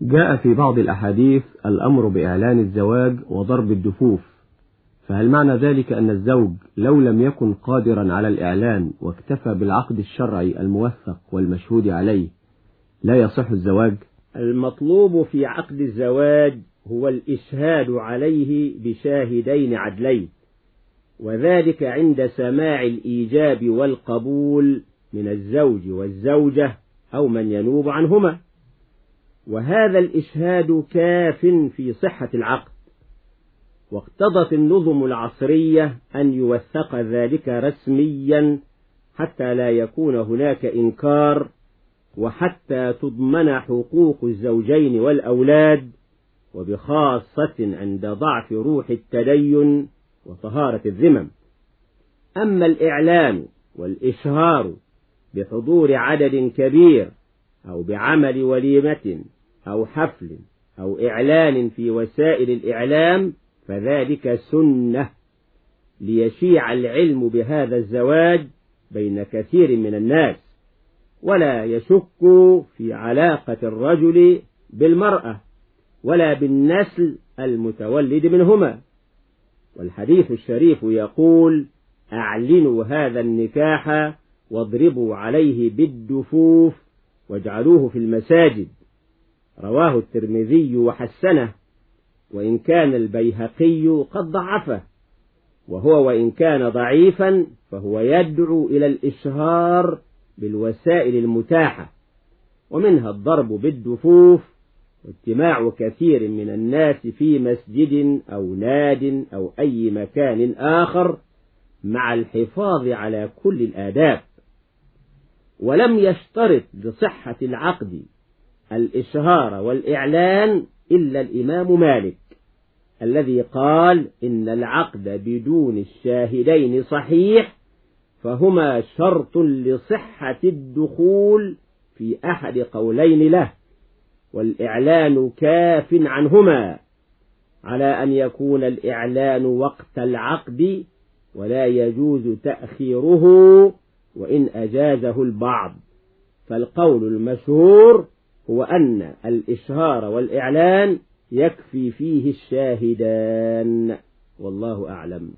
جاء في بعض الأحاديث الأمر بإعلان الزواج وضرب الدفوف. فهل معنى ذلك أن الزوج لو لم يكن قادرا على الإعلان واكتفى بالعقد الشرعي الموثق والمشهود عليه لا يصح الزواج؟ المطلوب في عقد الزواج هو الإشهاد عليه بشاهدين عدلين وذلك عند سماع الإيجاب والقبول من الزوج والزوجة أو من ينوب عنهما. وهذا الإشهاد كاف في صحة العقد. واقتضت النظم العصرية أن يوثق ذلك رسميا حتى لا يكون هناك إنكار وحتى تضمن حقوق الزوجين والأولاد وبخاصة عند ضعف روح التدين وطهارة الذمم. أما الإعلان والإشهار بحضور عدد كبير أو بعمل وليمة أو حفل أو إعلان في وسائل الإعلام فذلك سنة ليشيع العلم بهذا الزواج بين كثير من الناس ولا يشك في علاقة الرجل بالمرأة ولا بالنسل المتولد منهما. والحديث الشريف يقول أعلنوا هذا النكاح واضربوا عليه بالدفوف واجعلوه في المساجد. رواه الترمذي وحسنه وإن كان البيهقي قد ضعفه وهو وإن كان ضعيفا فهو يدعو إلى الإشهار بالوسائل المتاحة ومنها الضرب بالدفوف واجتماع كثير من الناس في مسجد أو ناد أو أي مكان آخر مع الحفاظ على كل الآداب. ولم يشترط لصحة العقد الإشهار والإعلان إلا الإمام مالك الذي قال إن العقد بدون الشاهدين صحيح فهما شرط لصحة الدخول في أحد قولين له والإعلان كاف عنهما على أن يكون الإعلان وقت العقد ولا يجوز تأخيره وإن أجازه البعض فالقول المشهور هو أن الإشهار والإعلان يكفي فيه الشاهدان. والله أعلم.